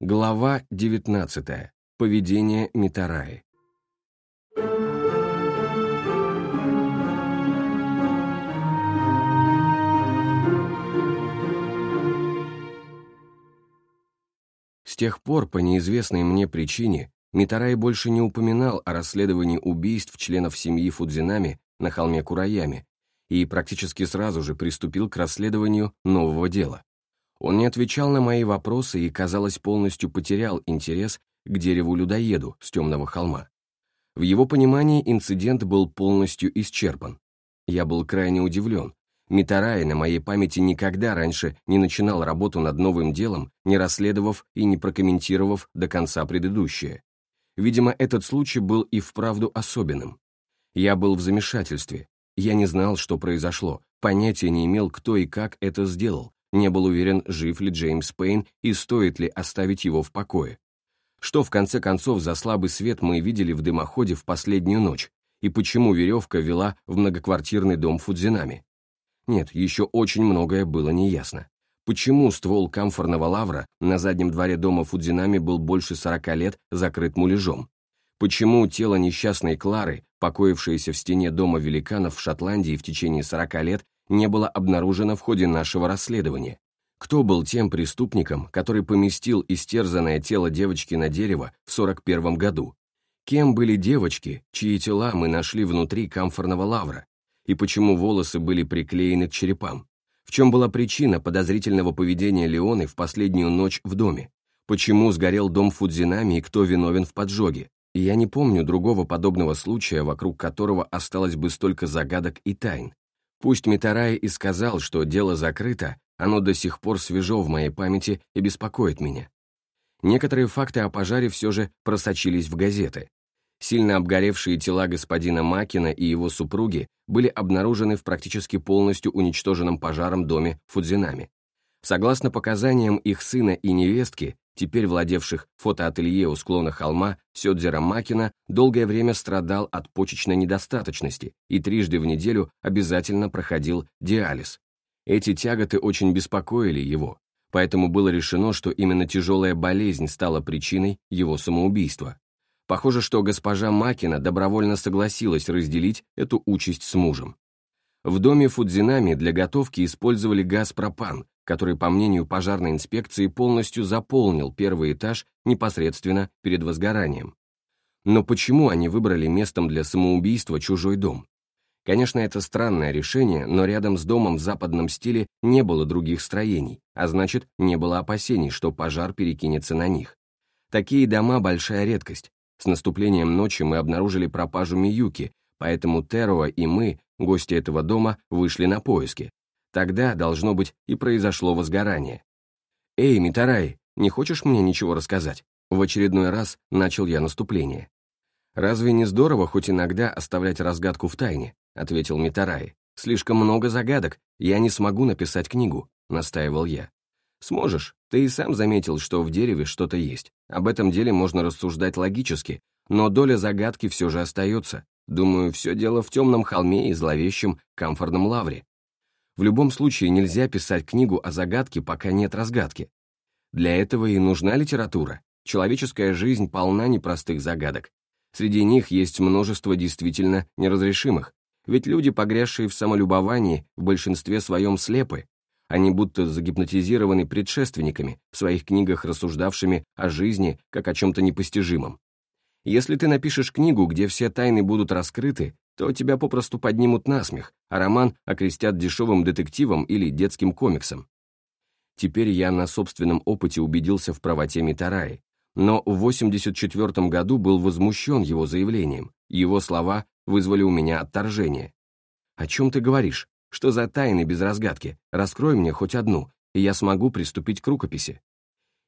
Глава 19. Поведение Митараи. С тех пор, по неизвестной мне причине, Митарай больше не упоминал о расследовании убийств членов семьи Фудзинами на холме Кураями и практически сразу же приступил к расследованию нового дела. Он не отвечал на мои вопросы и, казалось, полностью потерял интерес к дереву-людоеду с темного холма. В его понимании инцидент был полностью исчерпан. Я был крайне удивлен. Митарай на моей памяти никогда раньше не начинал работу над новым делом, не расследовав и не прокомментировав до конца предыдущее. Видимо, этот случай был и вправду особенным. Я был в замешательстве. Я не знал, что произошло, понятия не имел, кто и как это сделал, не был уверен, жив ли Джеймс Пейн и стоит ли оставить его в покое. Что, в конце концов, за слабый свет мы видели в дымоходе в последнюю ночь, и почему веревка вела в многоквартирный дом Фудзинами? Нет, еще очень многое было неясно. Почему ствол камфорного лавра на заднем дворе дома Фудзинами был больше 40 лет закрыт муляжом? Почему тело несчастной Клары, покоившееся в стене дома великанов в Шотландии в течение 40 лет, не было обнаружено в ходе нашего расследования. Кто был тем преступником, который поместил истерзанное тело девочки на дерево в 41 году? Кем были девочки, чьи тела мы нашли внутри камфорного лавра? И почему волосы были приклеены к черепам? В чем была причина подозрительного поведения Леоны в последнюю ночь в доме? Почему сгорел дом Фудзинами и кто виновен в поджоге? И я не помню другого подобного случая, вокруг которого осталось бы столько загадок и тайн. Пусть Митарай и сказал, что дело закрыто, оно до сих пор свежо в моей памяти и беспокоит меня. Некоторые факты о пожаре все же просочились в газеты. Сильно обгоревшие тела господина Макина и его супруги были обнаружены в практически полностью уничтоженном пожаром доме Фудзинами. Согласно показаниям их сына и невестки, теперь владевших фотоателье у склона холма, Сёдзера Макина долгое время страдал от почечной недостаточности и трижды в неделю обязательно проходил диализ. Эти тяготы очень беспокоили его, поэтому было решено, что именно тяжелая болезнь стала причиной его самоубийства. Похоже, что госпожа Макина добровольно согласилась разделить эту участь с мужем. В доме Фудзинами для готовки использовали газ пропан, который, по мнению пожарной инспекции, полностью заполнил первый этаж непосредственно перед возгоранием. Но почему они выбрали местом для самоубийства чужой дом? Конечно, это странное решение, но рядом с домом в западном стиле не было других строений, а значит, не было опасений, что пожар перекинется на них. Такие дома – большая редкость. С наступлением ночи мы обнаружили пропажу Миюки, поэтому Теруа и мы, гости этого дома, вышли на поиски. Тогда, должно быть, и произошло возгорание. «Эй, Митарай, не хочешь мне ничего рассказать?» В очередной раз начал я наступление. «Разве не здорово хоть иногда оставлять разгадку в тайне?» — ответил Митарай. «Слишком много загадок, я не смогу написать книгу», — настаивал я. «Сможешь, ты и сам заметил, что в дереве что-то есть. Об этом деле можно рассуждать логически, но доля загадки все же остается. Думаю, все дело в темном холме и зловещем камфорном лавре. В любом случае нельзя писать книгу о загадке, пока нет разгадки. Для этого и нужна литература. Человеческая жизнь полна непростых загадок. Среди них есть множество действительно неразрешимых. Ведь люди, погрязшие в самолюбовании, в большинстве своем слепы. Они будто загипнотизированы предшественниками, в своих книгах рассуждавшими о жизни как о чем-то непостижимом. Если ты напишешь книгу, где все тайны будут раскрыты, то тебя попросту поднимут на смех, а роман окрестят дешевым детективом или детским комиксом. Теперь я на собственном опыте убедился в правоте Митараи, но в 84 году был возмущен его заявлением, его слова вызвали у меня отторжение. «О чем ты говоришь? Что за тайны без разгадки? Раскрой мне хоть одну, и я смогу приступить к рукописи».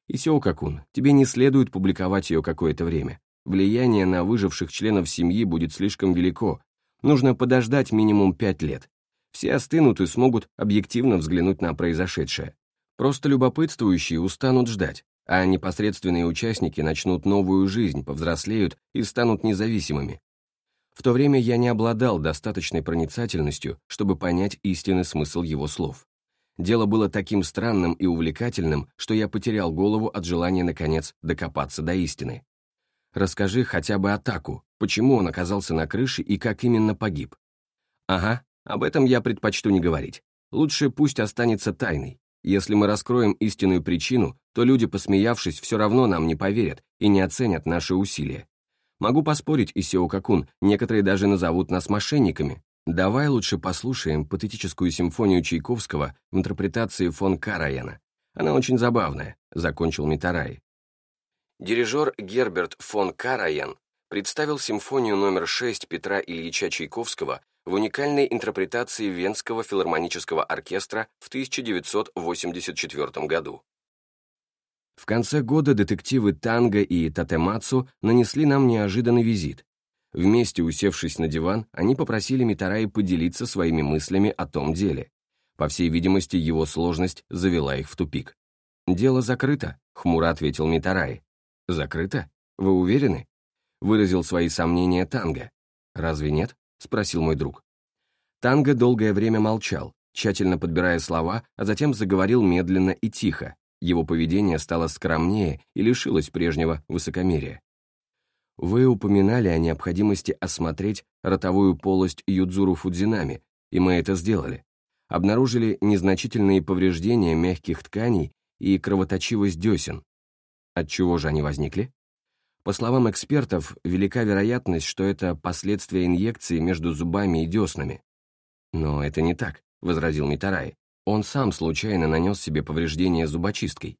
«Исиокакун, тебе не следует публиковать ее какое-то время. Влияние на выживших членов семьи будет слишком велико, Нужно подождать минимум пять лет. Все остынут и смогут объективно взглянуть на произошедшее. Просто любопытствующие устанут ждать, а непосредственные участники начнут новую жизнь, повзрослеют и станут независимыми. В то время я не обладал достаточной проницательностью, чтобы понять истинный смысл его слов. Дело было таким странным и увлекательным, что я потерял голову от желания, наконец, докопаться до истины. Расскажи хотя бы атаку, почему он оказался на крыше и как именно погиб. Ага, об этом я предпочту не говорить. Лучше пусть останется тайной. Если мы раскроем истинную причину, то люди, посмеявшись, все равно нам не поверят и не оценят наши усилия. Могу поспорить, Исео Какун, некоторые даже назовут нас мошенниками. Давай лучше послушаем патетическую симфонию Чайковского в интерпретации фон Караяна. Она очень забавная, закончил Митарай. Дирижер Герберт фон Караян представил симфонию номер 6 Петра Ильича Чайковского в уникальной интерпретации Венского филармонического оркестра в 1984 году. В конце года детективы Танго и Татемацу нанесли нам неожиданный визит. Вместе усевшись на диван, они попросили Митараи поделиться своими мыслями о том деле. По всей видимости, его сложность завела их в тупик. «Дело закрыто», — хмуро ответил Митараи. «Закрыто? Вы уверены?» — выразил свои сомнения Танго. «Разве нет?» — спросил мой друг. Танго долгое время молчал, тщательно подбирая слова, а затем заговорил медленно и тихо. Его поведение стало скромнее и лишилось прежнего высокомерия. Вы упоминали о необходимости осмотреть ротовую полость Юдзуру Фудзинами, и мы это сделали. Обнаружили незначительные повреждения мягких тканей и кровоточивость десен. От чего же они возникли? По словам экспертов, велика вероятность, что это последствия инъекции между зубами и деснами. «Но это не так», — возразил Митарай. «Он сам случайно нанес себе повреждение зубочисткой».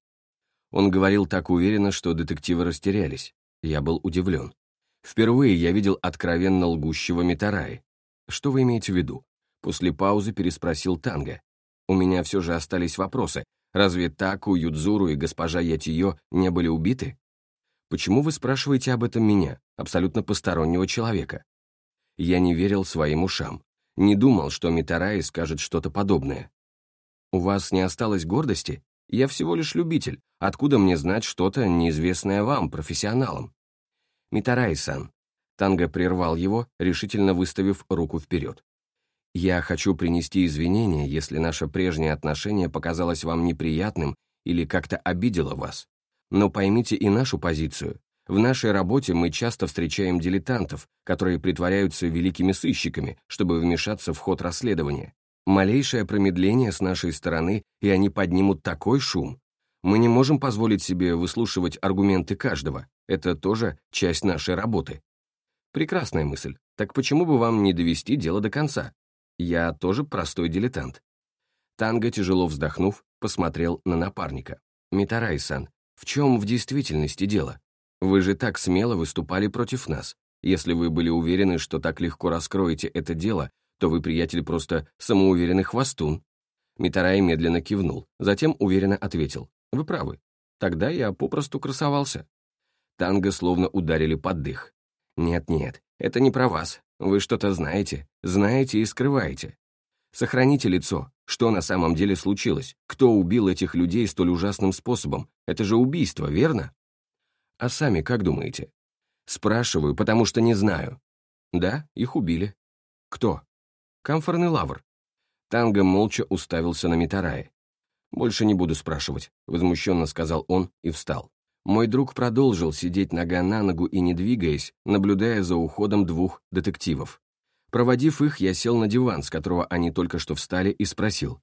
Он говорил так уверенно, что детективы растерялись. Я был удивлен. Впервые я видел откровенно лгущего Митараи. «Что вы имеете в виду?» После паузы переспросил Танго. «У меня все же остались вопросы. Разве Таку, Юдзуру и госпожа Ятиё не были убиты?» Почему вы спрашиваете об этом меня, абсолютно постороннего человека? Я не верил своим ушам. Не думал, что Митараи скажет что-то подобное. У вас не осталось гордости? Я всего лишь любитель. Откуда мне знать что-то, неизвестное вам, профессионалам? Митараи-сан. Танго прервал его, решительно выставив руку вперед. Я хочу принести извинения, если наше прежнее отношение показалось вам неприятным или как-то обидело вас. Но поймите и нашу позицию. В нашей работе мы часто встречаем дилетантов, которые притворяются великими сыщиками, чтобы вмешаться в ход расследования. Малейшее промедление с нашей стороны, и они поднимут такой шум. Мы не можем позволить себе выслушивать аргументы каждого. Это тоже часть нашей работы. Прекрасная мысль. Так почему бы вам не довести дело до конца? Я тоже простой дилетант. Танго, тяжело вздохнув, посмотрел на напарника. Митарай-сан, в чем в действительности дело? Вы же так смело выступали против нас. Если вы были уверены, что так легко раскроете это дело, то вы, приятель, просто самоуверенный хвостун». Митарай медленно кивнул, затем уверенно ответил. «Вы правы. Тогда я попросту красовался». Танго словно ударили под дых. «Нет-нет, это не про вас. Вы что-то знаете, знаете и скрываете. Сохраните лицо. Что на самом деле случилось? Кто убил этих людей столь ужасным способом? Это же убийство, верно? А сами как думаете? Спрашиваю, потому что не знаю. Да, их убили. Кто? Камфорный лавр. Танго молча уставился на Митарае. «Больше не буду спрашивать», — возмущенно сказал он и встал. Мой друг продолжил сидеть нога на ногу и не двигаясь, наблюдая за уходом двух детективов. Проводив их, я сел на диван, с которого они только что встали, и спросил.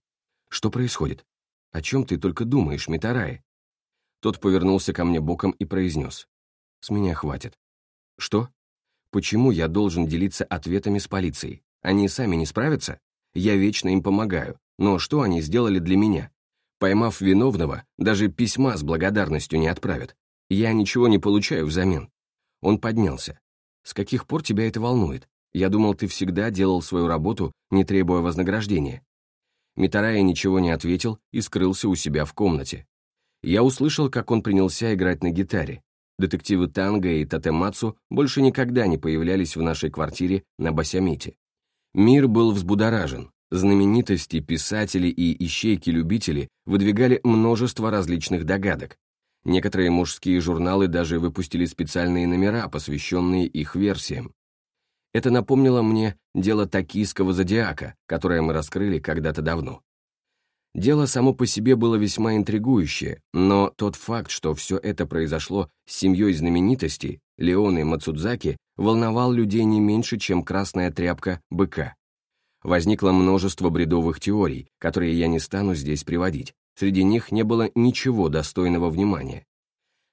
«Что происходит? О чем ты только думаешь, Митарай?» Тот повернулся ко мне боком и произнес. «С меня хватит». «Что? Почему я должен делиться ответами с полицией? Они сами не справятся? Я вечно им помогаю. Но что они сделали для меня? Поймав виновного, даже письма с благодарностью не отправят. Я ничего не получаю взамен». Он поднялся. «С каких пор тебя это волнует? Я думал, ты всегда делал свою работу, не требуя вознаграждения». Митарая ничего не ответил и скрылся у себя в комнате. Я услышал, как он принялся играть на гитаре. Детективы Танго и Татемацу больше никогда не появлялись в нашей квартире на Басямите. Мир был взбудоражен. Знаменитости, писатели и ищейки-любители выдвигали множество различных догадок. Некоторые мужские журналы даже выпустили специальные номера, посвященные их версиям. Это напомнило мне дело токийского зодиака, которое мы раскрыли когда-то давно. Дело само по себе было весьма интригующее, но тот факт, что все это произошло с семьей знаменитостей, Леоной Мацудзаки, волновал людей не меньше, чем красная тряпка быка. Возникло множество бредовых теорий, которые я не стану здесь приводить. Среди них не было ничего достойного внимания.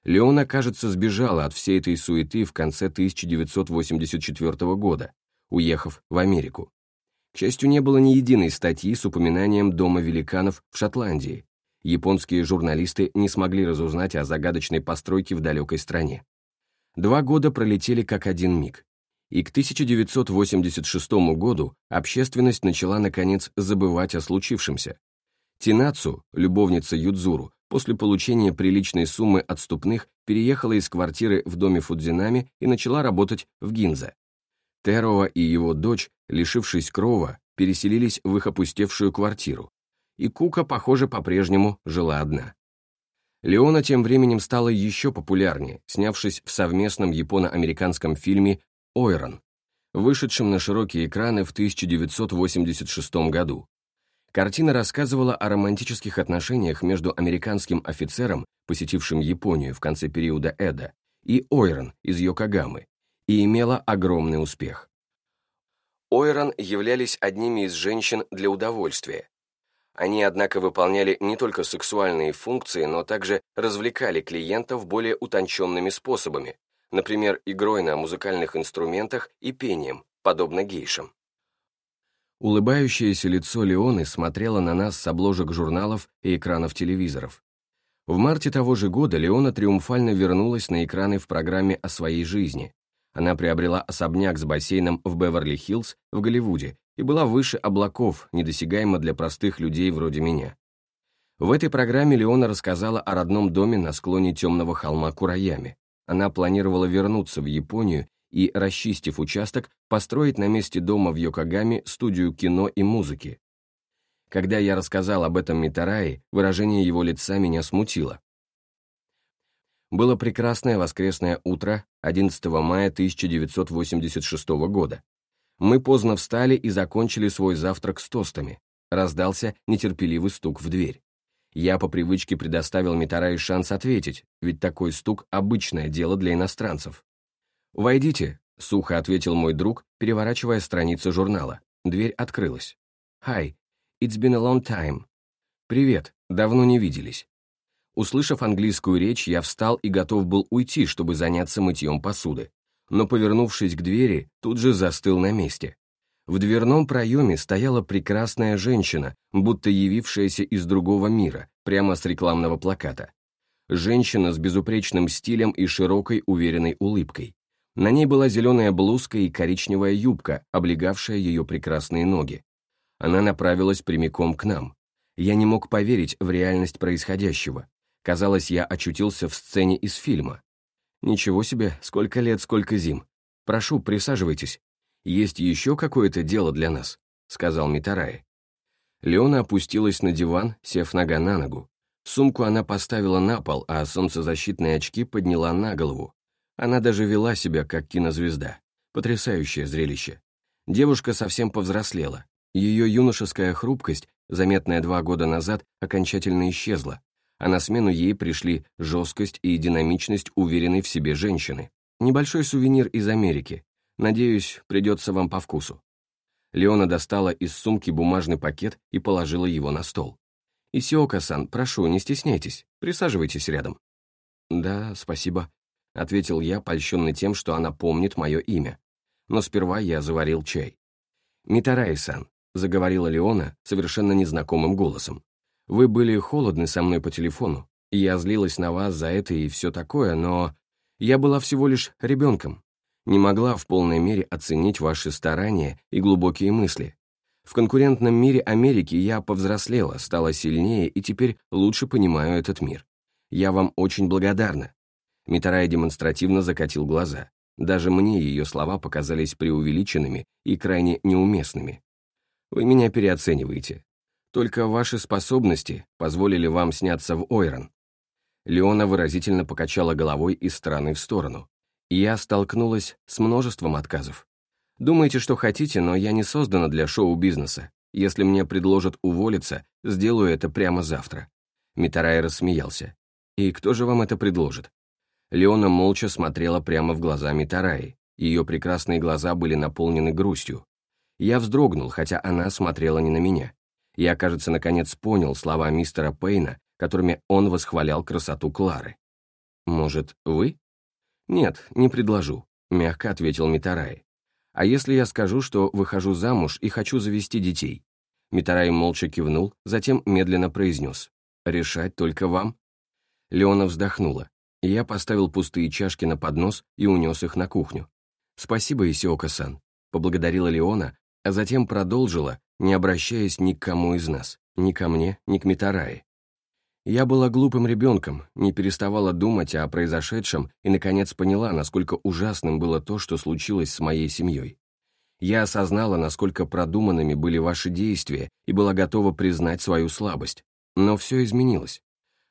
Леона, кажется, сбежала от всей этой суеты в конце 1984 года, уехав в Америку. К счастью, не было ни единой статьи с упоминанием Дома великанов в Шотландии. Японские журналисты не смогли разузнать о загадочной постройке в далекой стране. Два года пролетели как один миг. И к 1986 году общественность начала, наконец, забывать о случившемся. Тинацу, любовница Юдзуру, после получения приличной суммы отступных переехала из квартиры в доме Фудзинами и начала работать в Гинзе. Теруа и его дочь, лишившись крова, переселились в их опустевшую квартиру, и Кука, похоже, по-прежнему жила одна. Леона тем временем стала еще популярнее, снявшись в совместном японо-американском фильме «Ойрон», вышедшем на широкие экраны в 1986 году. Картина рассказывала о романтических отношениях между американским офицером, посетившим Японию в конце периода Эда, и Ойрон из Йокогамы, и имела огромный успех. Ойрон являлись одними из женщин для удовольствия. Они, однако, выполняли не только сексуальные функции, но также развлекали клиентов более утонченными способами, например, игрой на музыкальных инструментах и пением, подобно гейшам. Улыбающееся лицо Леоны смотрело на нас с обложек журналов и экранов телевизоров. В марте того же года Леона триумфально вернулась на экраны в программе о своей жизни, она приобрела особняк с бассейном в Беверли-Хиллз в Голливуде и была выше облаков, недосягаема для простых людей вроде меня. В этой программе Леона рассказала о родном доме на склоне темного холма Кураями. Она планировала вернуться в Японию и, расчистив участок, построить на месте дома в Йокогаме студию кино и музыки. Когда я рассказал об этом Митараи, выражение его лица меня смутило. Было прекрасное воскресное утро 11 мая 1986 года. Мы поздно встали и закончили свой завтрак с тостами. Раздался нетерпеливый стук в дверь. Я по привычке предоставил Митарае шанс ответить, ведь такой стук — обычное дело для иностранцев. «Войдите», — сухо ответил мой друг, переворачивая страницы журнала. Дверь открылась. «Hi, it's been a long time». «Привет, давно не виделись». Услышав английскую речь, я встал и готов был уйти, чтобы заняться мытьем посуды. Но, повернувшись к двери, тут же застыл на месте. В дверном проеме стояла прекрасная женщина, будто явившаяся из другого мира, прямо с рекламного плаката. Женщина с безупречным стилем и широкой уверенной улыбкой. На ней была зеленая блузка и коричневая юбка, облегавшая ее прекрасные ноги. Она направилась прямиком к нам. Я не мог поверить в реальность происходящего. Казалось, я очутился в сцене из фильма. Ничего себе, сколько лет, сколько зим. Прошу, присаживайтесь. Есть еще какое-то дело для нас, сказал Митарай. Леона опустилась на диван, сев нога на ногу. Сумку она поставила на пол, а солнцезащитные очки подняла на голову. Она даже вела себя как кинозвезда. Потрясающее зрелище. Девушка совсем повзрослела. Ее юношеская хрупкость, заметная два года назад, окончательно исчезла, а на смену ей пришли жесткость и динамичность уверенной в себе женщины. Небольшой сувенир из Америки. Надеюсь, придется вам по вкусу. Леона достала из сумки бумажный пакет и положила его на стол. «Исиока-сан, прошу, не стесняйтесь, присаживайтесь рядом». «Да, спасибо», — ответил я, польщенный тем, что она помнит мое имя. Но сперва я заварил чай. «Митараи-сан», — заговорила Леона совершенно незнакомым голосом. Вы были холодны со мной по телефону, я злилась на вас за это и все такое, но я была всего лишь ребенком, не могла в полной мере оценить ваши старания и глубокие мысли. В конкурентном мире Америки я повзрослела, стала сильнее и теперь лучше понимаю этот мир. Я вам очень благодарна». Митарай демонстративно закатил глаза. Даже мне ее слова показались преувеличенными и крайне неуместными. «Вы меня переоцениваете. Только ваши способности позволили вам сняться в Ойрон». Леона выразительно покачала головой из стороны в сторону. Я столкнулась с множеством отказов. Думаете, что хотите, но я не создана для шоу-бизнеса. Если мне предложат уволиться, сделаю это прямо завтра». Митарай рассмеялся. «И кто же вам это предложит?» Леона молча смотрела прямо в глаза Митараи. Ее прекрасные глаза были наполнены грустью. Я вздрогнул, хотя она смотрела не на меня. Я, кажется, наконец понял слова мистера Пейна, которыми он восхвалял красоту Клары. «Может, вы?» «Нет, не предложу», — мягко ответил Митарай. «А если я скажу, что выхожу замуж и хочу завести детей?» Митарай молча кивнул, затем медленно произнес. «Решать только вам?» Леона вздохнула. Я поставил пустые чашки на поднос и унес их на кухню. «Спасибо, Исиока-сан», — поблагодарила Леона, а затем продолжила, не обращаясь ни к кому из нас, ни ко мне, ни к Митарае. Я была глупым ребенком, не переставала думать о произошедшем и, наконец, поняла, насколько ужасным было то, что случилось с моей семьей. Я осознала, насколько продуманными были ваши действия и была готова признать свою слабость. Но все изменилось.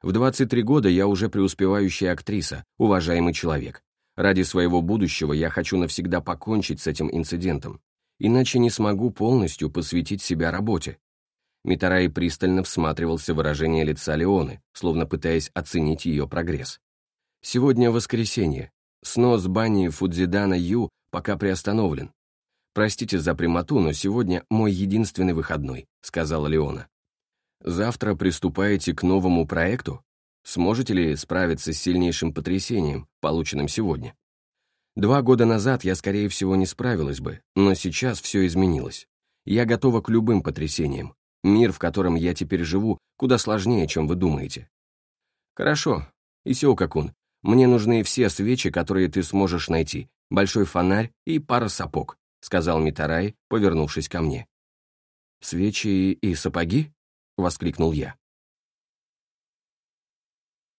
В 23 года я уже преуспевающая актриса, уважаемый человек. Ради своего будущего я хочу навсегда покончить с этим инцидентом. Иначе не смогу полностью посвятить себя работе. Митарай пристально всматривался в выражение лица Леоны, словно пытаясь оценить ее прогресс. «Сегодня воскресенье. Снос бани Фудзидана Ю пока приостановлен. Простите за прямоту, но сегодня мой единственный выходной», — сказала Леона. «Завтра приступаете к новому проекту? Сможете ли справиться с сильнейшим потрясением, полученным сегодня?» Два года назад я, скорее всего, не справилась бы, но сейчас все изменилось. Я готова к любым потрясениям, Мир, в котором я теперь живу, куда сложнее, чем вы думаете. Хорошо. Исиока-кун, мне нужны все свечи, которые ты сможешь найти, большой фонарь и пара сапог, сказал Митарай, повернувшись ко мне. Свечи и сапоги? Воскликнул я.